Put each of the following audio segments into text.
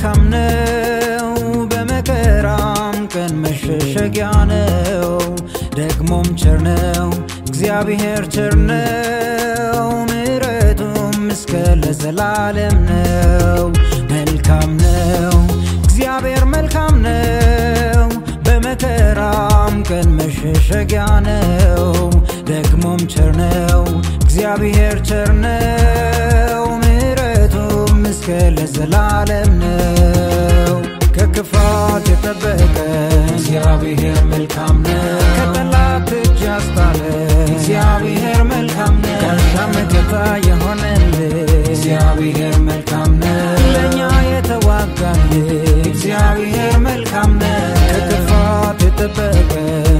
መልካም ነው፣ በመከራም ቀን መሸሸጊያ ነው። ደግሞም ቸር ነው። እግዚአብሔር ቸር ነው፣ ምሕረቱም እስከ ለዘላለም ነው። መልካም ነው። እግዚአብሔር መልካም ነው፣ በመከራም ቀን መሸሸጊያ ነው። ደግሞም ቸር ነው። እግዚአብሔር ቸር ነው። እስከ ለዘላለም ነው። ከክፋት የጠበቀ እግዚአብሔር መልካም ነው። ከጠላት እጅ ያስጣለ እግዚአብሔር መልካም ነው። ጋሻ መከታ የሆነልን እግዚአብሔር መልካም ነው። ለእኛ የተዋጋልን እግዚአብሔር መልካም ነው። ከክፋት የጠበቀ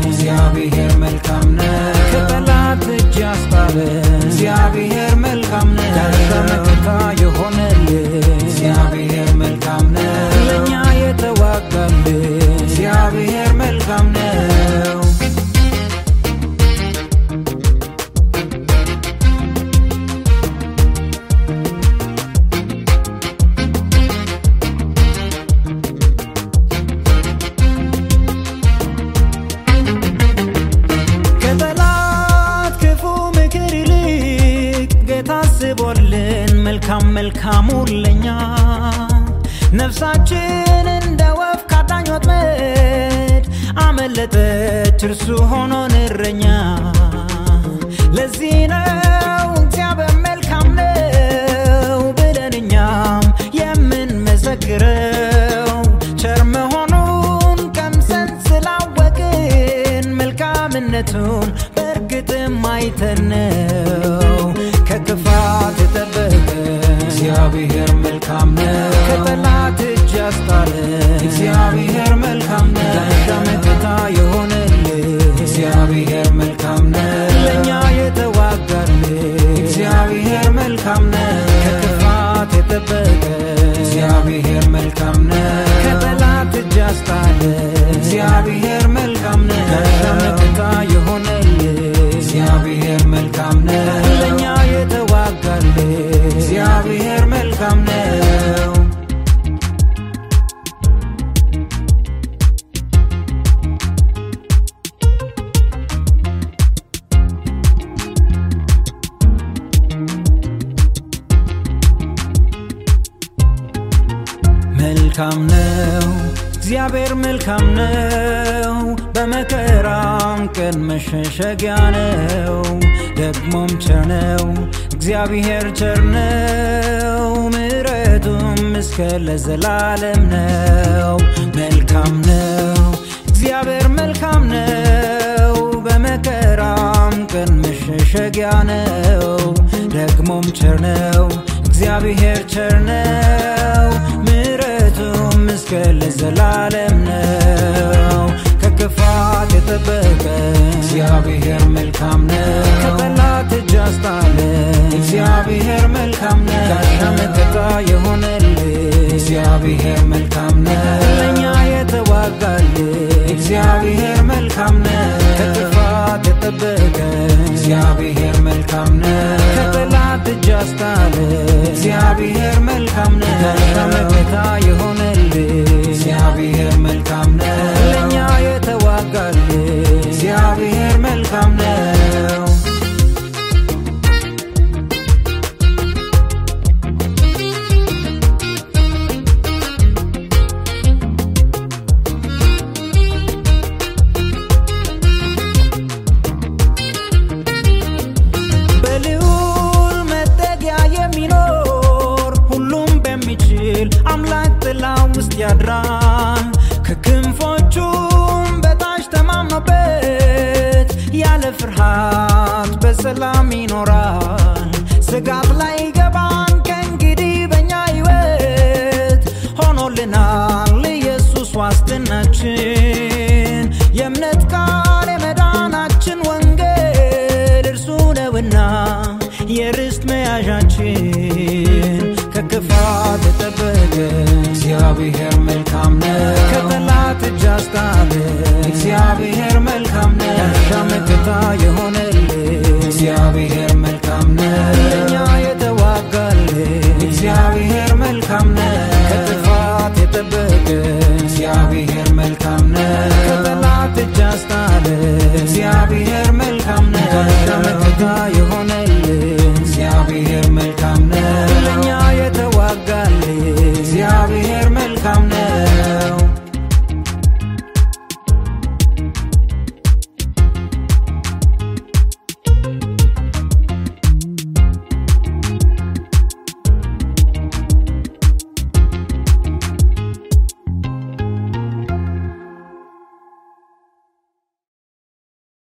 እግዚአብሔር መልካም ነው። ከጠላት እጅ ያስጣለ አስቦልን መልካም መልካሙን ለኛ ነፍሳችን እንደ ወፍ ካዳኝ ወጥመድ አመለጠች እርሱ ሆኖን እረኛ። ለዚህ ነው እግዚአብሔር መልካም ነው ብለን እኛም የምንመሰክረው ቸር መሆኑን ቀምሰን ስላወቅን መልካምነቱን በእርግጥም አይተን ነው። እግዚአብሔር መልካም ነው። ከጠላት እጅ ያስጣለ እግዚአብሔር መልካም ነው። ጋሻ መከታ የሆነልን እግዚአብሔር መልካም ነው። ለእኛ የተዋጋልን እግዚአብሔር መልካም ነው። ከክፋት የጠበቀ እግዚአብሔር መልካም ነው። ከጠላት እጅ ያስጣለ እግዚአብሔር መልካም ነው። ጋሻ መከታ የሆነልን እግዚአብሔር መልካም ነው። መልካም ነው፣ እግዚአብሔር መልካም ነው። በመከራም ቀን መሸሸጊያ ነው፣ ደግሞም ቸር ነው። እግዚአብሔር ቸር ነው፣ ምሕረቱም እስከ ለዘላለም ነው። መልካም ነው፣ እግዚአብሔር መልካም ነው። በመከራም ቀን መሸሸጊያ ነው፣ ደግሞም ቸር ነው። እግዚአብሔር ቸር ነው፣ እስከ ለዘላለም ነው። ከክፋት የጠበቀ እግዚአብሔር መልካም ነው። ከጠላት እጅ ያስጣለ እግዚአብሔር መልካም ነው። ጋሻ መከታ የሆነልን እግዚአብሔር መልካም ነው። ፍርሃት በሰላም ይኖራል። ስጋት ላይ ገባን ከእንግዲህ በእኛ ሕይወት ሆኖልናል ኢየሱስ ዋስትናችን የእምነት ቃል የመዳናችን ወንጌል እርሱ ነውና የርስት መያዣችን ከክፋት የጠበቀ እግዚአብሔር መልካም ነው። ከጠላት እጅ አስጣለ